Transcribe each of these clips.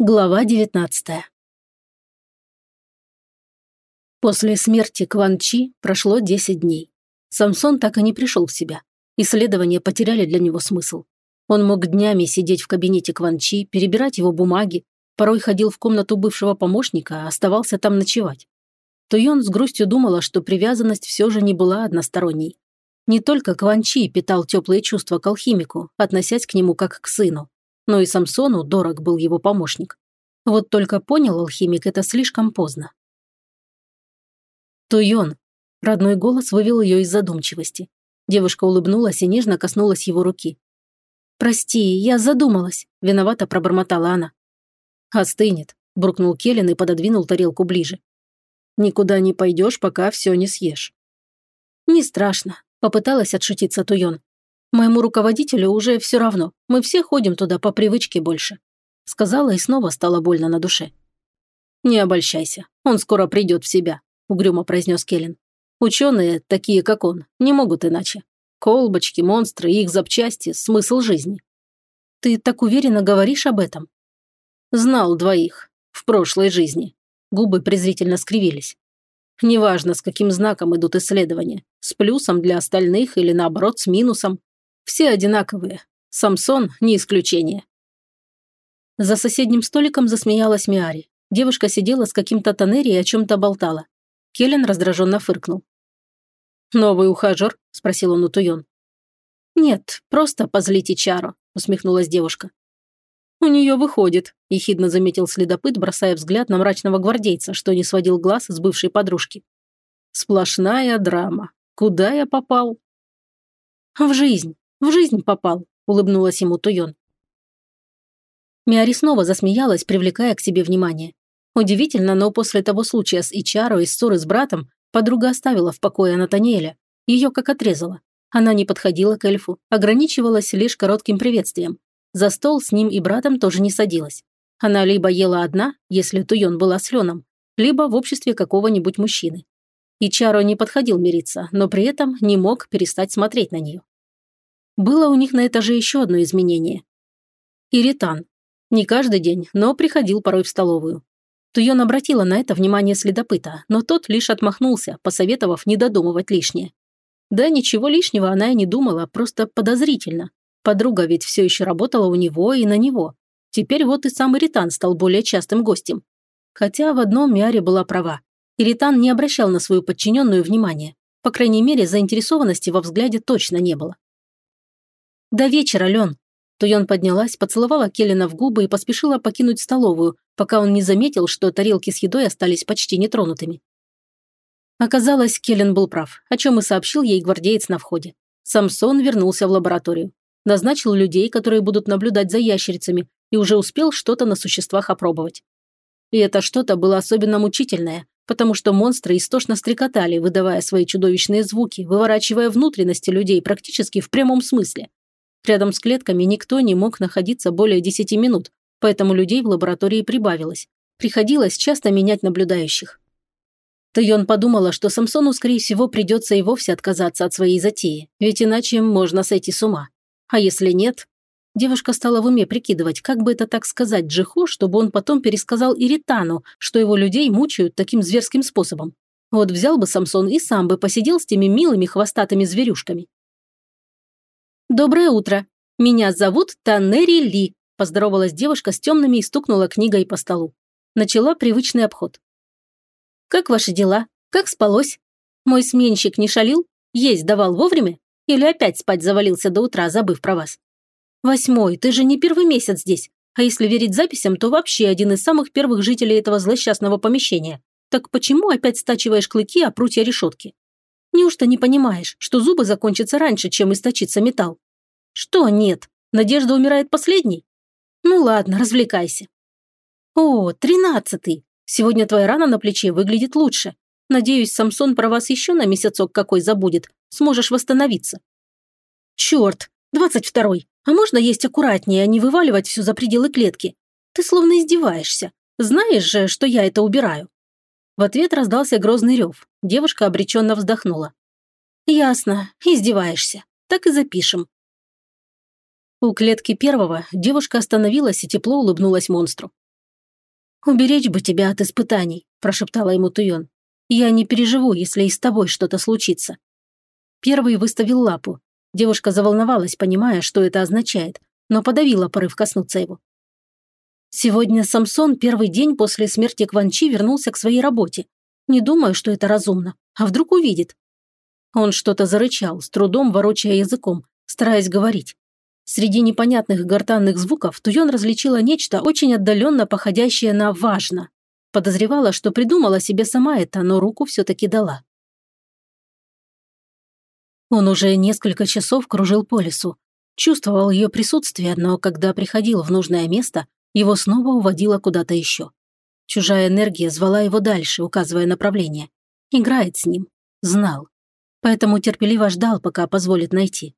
Глава 19 После смерти Кван Чи прошло 10 дней. Самсон так и не пришел в себя. Исследования потеряли для него смысл. Он мог днями сидеть в кабинете Кван Чи, перебирать его бумаги, порой ходил в комнату бывшего помощника, а оставался там ночевать. Туйон с грустью думала, что привязанность все же не была односторонней. Не только Кван Чи питал теплые чувства к алхимику, относясь к нему как к сыну но и Самсону дорог был его помощник. Вот только понял алхимик это слишком поздно. «Туйон!» – родной голос вывел ее из задумчивости. Девушка улыбнулась и нежно коснулась его руки. «Прости, я задумалась», – виновато пробормотала она. «Остынет», – буркнул Келлен и пододвинул тарелку ближе. «Никуда не пойдешь, пока все не съешь». «Не страшно», – попыталась отшутиться Туйон. Моему руководителю уже все равно. Мы все ходим туда по привычке больше. Сказала и снова стало больно на душе. Не обольщайся. Он скоро придет в себя, угрюмо произнес Келлен. Ученые, такие как он, не могут иначе. Колбочки, монстры их запчасти – смысл жизни. Ты так уверенно говоришь об этом? Знал двоих. В прошлой жизни. Губы презрительно скривились. Неважно, с каким знаком идут исследования. С плюсом для остальных или наоборот с минусом. Все одинаковые. Самсон – не исключение. За соседним столиком засмеялась Миари. Девушка сидела с каким-то Танери и о чем-то болтала. Келлен раздраженно фыркнул. «Новый ухажер?» – спросил он у Туйон. «Нет, просто позлите Чару», – усмехнулась девушка. «У нее выходит», – ехидно заметил следопыт, бросая взгляд на мрачного гвардейца, что не сводил глаз с бывшей подружки. «Сплошная драма. Куда я попал?» «В жизнь. В жизнь попал», – улыбнулась ему Туйон. Миари снова засмеялась, привлекая к себе внимание. Удивительно, но после того случая с Ичаро и ссоры с братом подруга оставила в покое Натаниэля. Ее как отрезала. Она не подходила к эльфу, ограничивалась лишь коротким приветствием. За стол с ним и братом тоже не садилась. Она либо ела одна, если Туйон была с Леном, либо в обществе какого-нибудь мужчины. Ичаро не подходил мириться, но при этом не мог перестать смотреть на нее. Было у них на этаже еще одно изменение. Иритан. Не каждый день, но приходил порой в столовую. Туйон обратила на это внимание следопыта, но тот лишь отмахнулся, посоветовав не додумывать лишнее. Да ничего лишнего она и не думала, просто подозрительно. Подруга ведь все еще работала у него и на него. Теперь вот и сам Иритан стал более частым гостем. Хотя в одном Миаре была права. Иритан не обращал на свою подчиненную внимания. По крайней мере, заинтересованности во взгляде точно не было. «До вечера, Лен!» Туйон поднялась, поцеловала Келлина в губы и поспешила покинуть столовую, пока он не заметил, что тарелки с едой остались почти нетронутыми. Оказалось, Келлен был прав, о чем и сообщил ей гвардеец на входе. Самсон вернулся в лабораторию. Назначил людей, которые будут наблюдать за ящерицами, и уже успел что-то на существах опробовать. И это что-то было особенно мучительное, потому что монстры истошно стрекотали, выдавая свои чудовищные звуки, выворачивая внутренности людей практически в прямом смысле. Рядом с клетками никто не мог находиться более 10 минут, поэтому людей в лаборатории прибавилось. Приходилось часто менять наблюдающих. Тайон подумала, что Самсону, скорее всего, придется и вовсе отказаться от своей затеи, ведь иначе можно сойти с ума. А если нет? Девушка стала в уме прикидывать, как бы это так сказать Джихо, чтобы он потом пересказал Иритану, что его людей мучают таким зверским способом. Вот взял бы Самсон и сам бы посидел с теми милыми хвостатыми зверюшками. «Доброе утро. Меня зовут Танери Ли», – поздоровалась девушка с темными и стукнула книгой по столу. Начала привычный обход. «Как ваши дела? Как спалось? Мой сменщик не шалил? Есть давал вовремя? Или опять спать завалился до утра, забыв про вас? Восьмой, ты же не первый месяц здесь. А если верить записям, то вообще один из самых первых жителей этого злосчастного помещения. Так почему опять стачиваешь клыки о прутья решетки? Неужто не понимаешь, что зубы закончатся раньше, чем источится металл? Что нет? Надежда умирает последней? Ну ладно, развлекайся. О, тринадцатый. Сегодня твоя рана на плече выглядит лучше. Надеюсь, Самсон про вас еще на месяцок какой забудет. Сможешь восстановиться. Черт, двадцать второй. А можно есть аккуратнее, а не вываливать все за пределы клетки? Ты словно издеваешься. Знаешь же, что я это убираю. В ответ раздался грозный рев. Девушка обреченно вздохнула. «Ясно, издеваешься. Так и запишем». У клетки первого девушка остановилась и тепло улыбнулась монстру. «Уберечь бы тебя от испытаний», – прошептала ему Туйон. «Я не переживу, если и с тобой что-то случится». Первый выставил лапу. Девушка заволновалась, понимая, что это означает, но подавила порыв коснуться его. Сегодня Самсон первый день после смерти Кванчи вернулся к своей работе. Не думаю, что это разумно. А вдруг увидит? Он что-то зарычал, с трудом ворочая языком, стараясь говорить. Среди непонятных гортанных звуков Туйон различила нечто очень отдаленно походящее на «важно». Подозревала, что придумала себе сама это, но руку все-таки дала. Он уже несколько часов кружил по лесу. Чувствовал ее присутствие, но когда приходил в нужное место, его снова уводило куда-то еще. Чужая энергия звала его дальше, указывая направление. Играет с ним. Знал. Поэтому терпеливо ждал, пока позволит найти.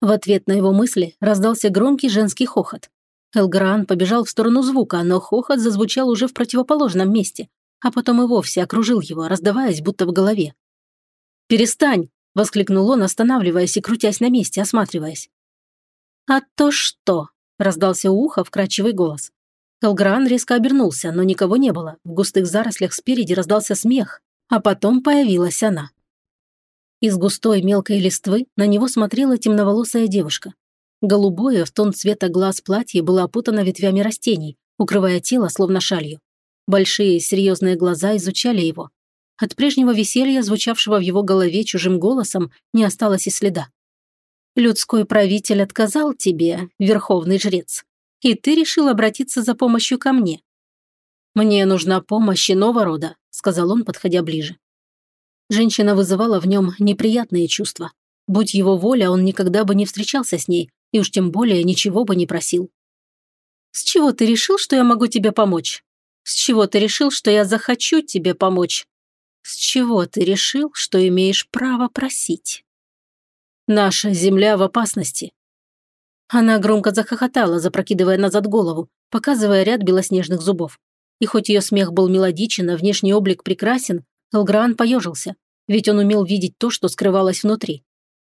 В ответ на его мысли раздался громкий женский хохот. Элгран побежал в сторону звука, но хохот зазвучал уже в противоположном месте, а потом и вовсе окружил его, раздаваясь будто в голове. «Перестань!» – воскликнул он, останавливаясь и крутясь на месте, осматриваясь. «А то что?» – раздался у уха вкрадчивый голос. Элгран резко обернулся, но никого не было. В густых зарослях спереди раздался смех, а потом появилась она. Из густой мелкой листвы на него смотрела темноволосая девушка. Голубое в тон цвета глаз платье было опутано ветвями растений, укрывая тело словно шалью. Большие серьезные глаза изучали его. От прежнего веселья, звучавшего в его голове чужим голосом, не осталось и следа. «Людской правитель отказал тебе, верховный жрец, и ты решил обратиться за помощью ко мне». «Мне нужна помощь иного рода», — сказал он, подходя ближе. Женщина вызывала в нем неприятные чувства. Будь его воля, он никогда бы не встречался с ней, и уж тем более ничего бы не просил. «С чего ты решил, что я могу тебе помочь? С чего ты решил, что я захочу тебе помочь? С чего ты решил, что имеешь право просить?» «Наша земля в опасности». Она громко захохотала, запрокидывая назад голову, показывая ряд белоснежных зубов. И хоть ее смех был мелодичен, а внешний облик прекрасен, Элгран поежился, ведь он умел видеть то, что скрывалось внутри.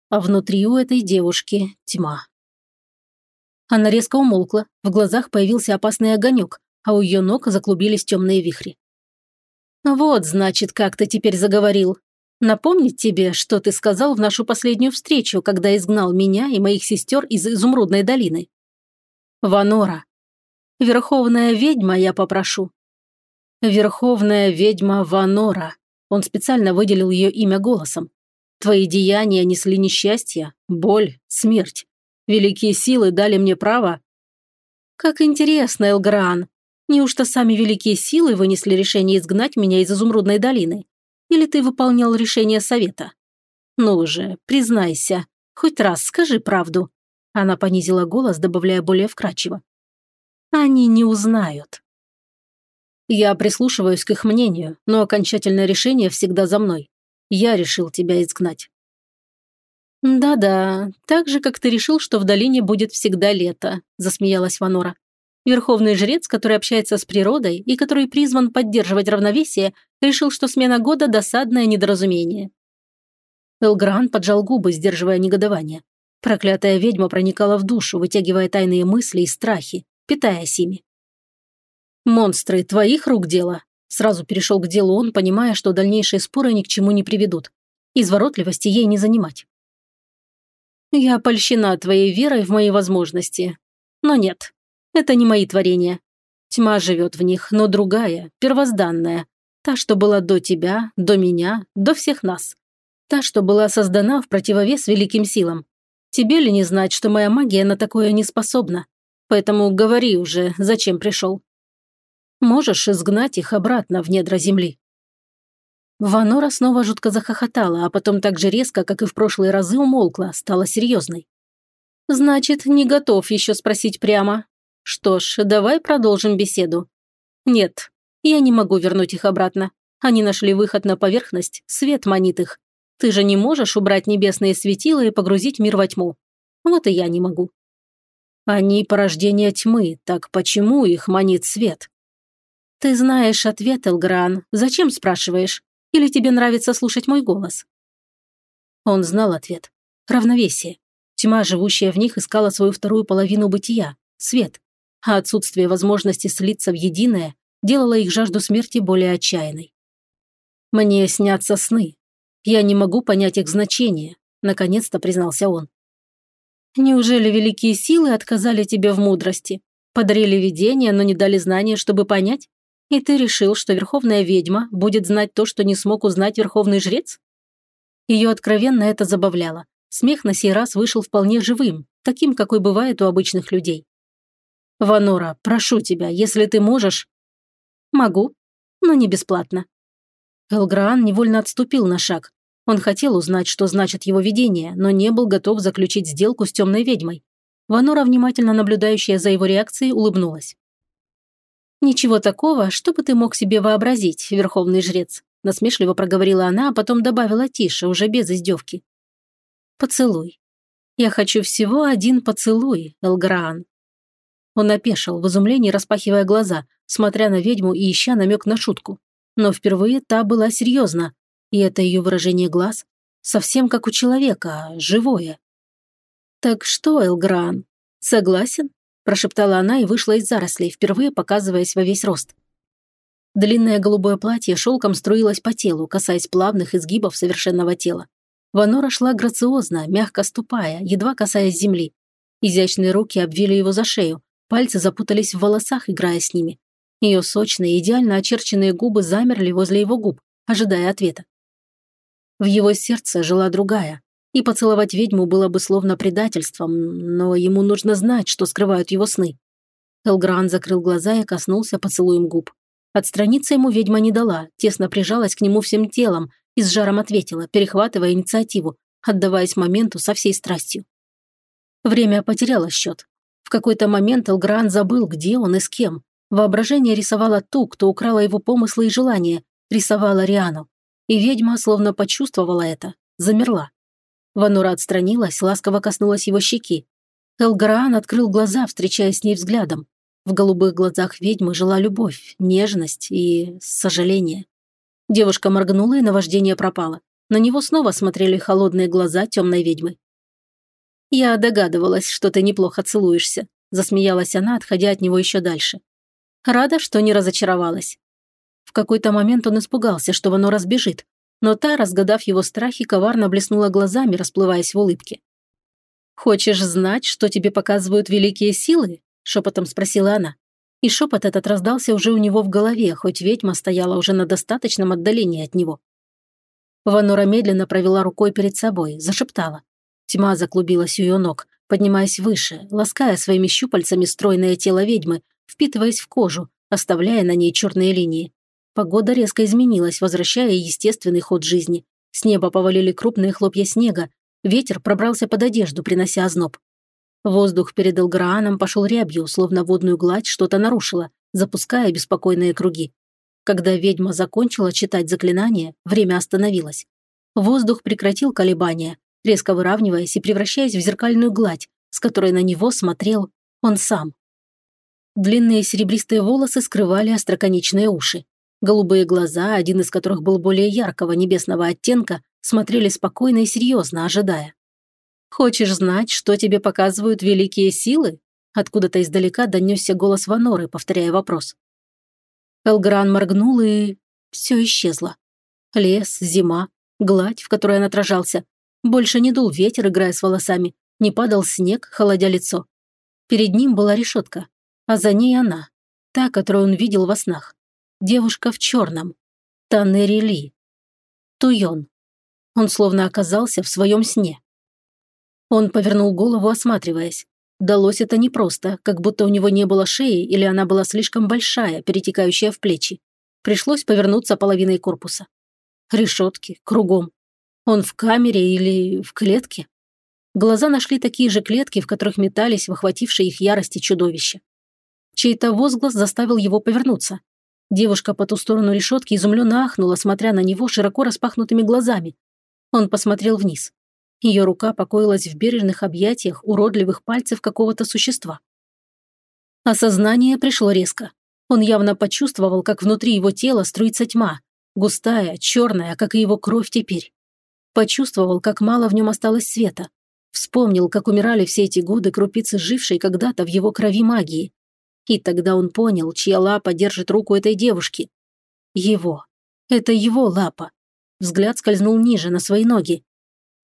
А внутри у этой девушки тьма. Она резко умолкла, в глазах появился опасный огонек, а у ее ног заклубились темные вихри. «Вот, значит, как ты теперь заговорил. Напомнить тебе, что ты сказал в нашу последнюю встречу, когда изгнал меня и моих сестер из Изумрудной долины?» «Ванора. Верховная ведьма я попрошу». «Верховная ведьма Ванора», он специально выделил ее имя голосом. «Твои деяния несли несчастье, боль, смерть. Великие силы дали мне право...» «Как интересно, Элгран. Неужто сами великие силы вынесли решение изгнать меня из Изумрудной долины? Или ты выполнял решение совета? Ну же, признайся. Хоть раз скажи правду». Она понизила голос, добавляя более вкрадчиво. «Они не узнают». Я прислушиваюсь к их мнению, но окончательное решение всегда за мной. Я решил тебя изгнать. «Да-да, так же, как ты решил, что в долине будет всегда лето», – засмеялась Ванора. Верховный жрец, который общается с природой и который призван поддерживать равновесие, решил, что смена года – досадное недоразумение. Элгран поджал губы, сдерживая негодование. Проклятая ведьма проникала в душу, вытягивая тайные мысли и страхи, питаясь ими. «Монстры, твоих рук дело?» Сразу перешел к делу он, понимая, что дальнейшие споры ни к чему не приведут. Изворотливости ей не занимать. «Я польщена твоей верой в мои возможности. Но нет, это не мои творения. Тьма живет в них, но другая, первозданная. Та, что была до тебя, до меня, до всех нас. Та, что была создана в противовес великим силам. Тебе ли не знать, что моя магия на такое не способна? Поэтому говори уже, зачем пришел. Можешь изгнать их обратно в недра земли». Ванора снова жутко захохотала, а потом так же резко, как и в прошлые разы, умолкла, стала серьезной. «Значит, не готов еще спросить прямо. Что ж, давай продолжим беседу. Нет, я не могу вернуть их обратно. Они нашли выход на поверхность, свет манит их. Ты же не можешь убрать небесные светила и погрузить мир во тьму. Вот и я не могу. Они порождение тьмы, так почему их манит свет? «Ты знаешь ответ, Элгран. Зачем спрашиваешь? Или тебе нравится слушать мой голос?» Он знал ответ. Равновесие. Тьма, живущая в них, искала свою вторую половину бытия – свет. А отсутствие возможности слиться в единое делало их жажду смерти более отчаянной. «Мне снятся сны. Я не могу понять их значение», – наконец-то признался он. «Неужели великие силы отказали тебе в мудрости? Подарили видение, но не дали знания, чтобы понять? И ты решил, что верховная ведьма будет знать то, что не смог узнать верховный жрец?» Ее откровенно это забавляло. Смех на сей раз вышел вполне живым, таким, какой бывает у обычных людей. «Ванора, прошу тебя, если ты можешь...» «Могу, но не бесплатно». Элграан невольно отступил на шаг. Он хотел узнать, что значит его видение, но не был готов заключить сделку с темной ведьмой. Ванора, внимательно наблюдающая за его реакцией, улыбнулась. «Ничего такого, что бы ты мог себе вообразить, верховный жрец», насмешливо проговорила она, а потом добавила тише, уже без издевки. «Поцелуй. Я хочу всего один поцелуй, Элграан». Он опешил, в изумлении распахивая глаза, смотря на ведьму и ища намек на шутку. Но впервые та была серьезна, и это ее выражение глаз совсем как у человека, живое. «Так что, Элгран, согласен?» – прошептала она и вышла из зарослей, впервые показываясь во весь рост. Длинное голубое платье шелком струилось по телу, касаясь плавных изгибов совершенного тела. Ванора шла грациозно, мягко ступая, едва касаясь земли. Изящные руки обвили его за шею, пальцы запутались в волосах, играя с ними. Ее сочные, идеально очерченные губы замерли возле его губ, ожидая ответа. В его сердце жила другая, и поцеловать ведьму было бы словно предательством, но ему нужно знать, что скрывают его сны. Элгран закрыл глаза и коснулся поцелуем губ. Отстраниться ему ведьма не дала, тесно прижалась к нему всем телом и с жаром ответила, перехватывая инициативу, отдаваясь моменту со всей страстью. Время потеряло счет. Какой-то момент Элгран забыл, где он и с кем. Воображение рисовало ту, кто украла его помыслы и желания, рисовала Риану. И ведьма, словно почувствовала это, замерла. Ванура отстранилась, ласково коснулась его щеки. Элгараан открыл глаза, встречаясь с ней взглядом. В голубых глазах ведьмы жила любовь, нежность и сожаление. Девушка моргнула, и наваждение пропало. На него снова смотрели холодные глаза темной ведьмы. «Я догадывалась, что ты неплохо целуешься», – засмеялась она, отходя от него еще дальше. «Рада, что не разочаровалась. В какой-то момент он испугался, что оно разбежит, но та, разгадав его страхи, коварно блеснула глазами, расплываясь в улыбке. «Хочешь знать, что тебе показывают великие силы?» – шепотом спросила она. И шепот этот раздался уже у него в голове, хоть ведьма стояла уже на достаточном отдалении от него. Ванора медленно провела рукой перед собой, зашептала. Тьма заклубилась у ее ног, поднимаясь выше, лаская своими щупальцами стройное тело ведьмы, впитываясь в кожу, оставляя на ней черные линии. Погода резко изменилась, возвращая естественный ход жизни. С неба повалили крупные хлопья снега. Ветер пробрался под одежду, принося озноб. Воздух перед Элграаном пошел рябью, словно водную гладь что-то нарушило, запуская беспокойные круги. Когда ведьма закончила читать заклинание, время остановилось. Воздух прекратил колебания, резко выравниваясь и превращаясь в зеркальную гладь, с которой на него смотрел он сам. Длинные серебристые волосы скрывали остроконечные уши. Голубые глаза, один из которых был более яркого небесного оттенка, смотрели спокойно и серьезно, ожидая. «Хочешь знать, что тебе показывают великие силы?» Откуда-то издалека донесся голос Ваноры, повторяя вопрос. Элгран моргнул, и все исчезло. Лес, зима, гладь, в которой он отражался. Больше не дул ветер, играя с волосами, не падал снег, холодя лицо. Перед ним была решетка, а за ней она, та, которую он видел во снах. Девушка в черном. Таннери Ли. Туйон. Он словно оказался в своем сне. Он повернул голову, осматриваясь. Далось это непросто, как будто у него не было шеи или она была слишком большая, перетекающая в плечи. Пришлось повернуться половиной корпуса. Решетки, кругом. Он в камере или в клетке? Глаза нашли такие же клетки, в которых метались в охватившей их ярости чудовища. Чей-то возглас заставил его повернуться. Девушка по ту сторону решетки изумленно ахнула, смотря на него широко распахнутыми глазами. Он посмотрел вниз. Ее рука покоилась в бережных объятиях уродливых пальцев какого-то существа. Осознание пришло резко. Он явно почувствовал, как внутри его тела струится тьма, густая, черная, как и его кровь теперь. Почувствовал, как мало в нем осталось света. Вспомнил, как умирали все эти годы крупицы жившей когда-то в его крови магии. И тогда он понял, чья лапа держит руку этой девушки. Его. Это его лапа. Взгляд скользнул ниже, на свои ноги.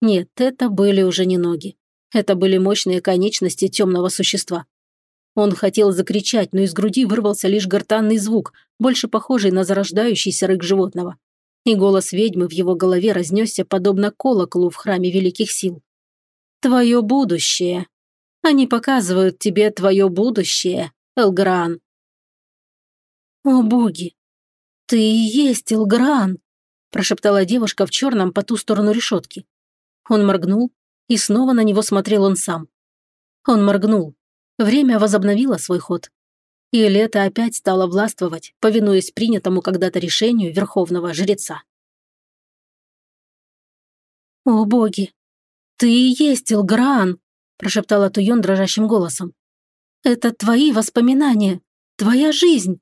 Нет, это были уже не ноги. Это были мощные конечности темного существа. Он хотел закричать, но из груди вырвался лишь гортанный звук, больше похожий на зарождающийся рык животного. И голос ведьмы в его голове разнесся подобно колоколу в храме великих сил. «Твое будущее. Они показывают тебе твое будущее, Элгран». «О боги! Ты и есть Элгран!» прошептала девушка в черном по ту сторону решетки. Он моргнул, и снова на него смотрел он сам. Он моргнул. Время возобновило свой ход. И лето опять стало властвовать, повинуясь принятому когда-то решению верховного жреца. «О боги! Ты и есть Илграан!» – прошептала Туйон дрожащим голосом. «Это твои воспоминания, твоя жизнь!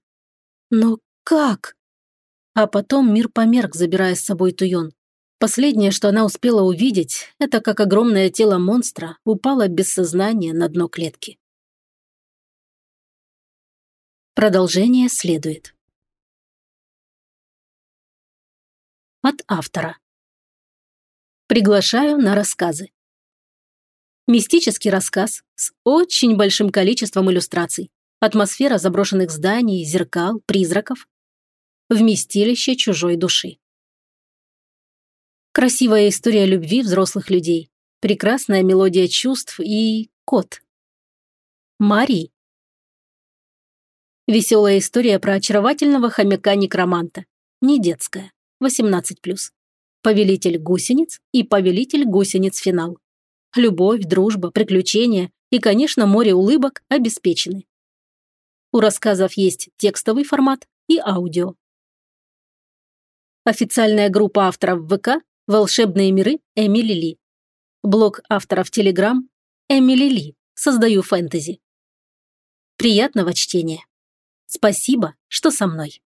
Но как?» А потом мир померк, забирая с собой Туйон. Последнее, что она успела увидеть, это как огромное тело монстра упало без сознания на дно клетки. Продолжение следует. От автора. Приглашаю на рассказы. Мистический рассказ с очень большим количеством иллюстраций. Атмосфера заброшенных зданий, зеркал, призраков. Вместилище чужой души. Красивая история любви взрослых людей. Прекрасная мелодия чувств и кот. Мари. Веселая история про очаровательного хомяка-некроманта. Не детская. 18+. Повелитель гусениц и повелитель гусениц финал. Любовь, дружба, приключения и, конечно, море улыбок обеспечены. У рассказов есть текстовый формат и аудио. Официальная группа авторов ВК Волшебные миры Эмили Ли. Блог авторов Телеграм Эмили Ли. Создаю фэнтези. Приятного чтения. Спасибо, что со мной.